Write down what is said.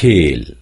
खेल।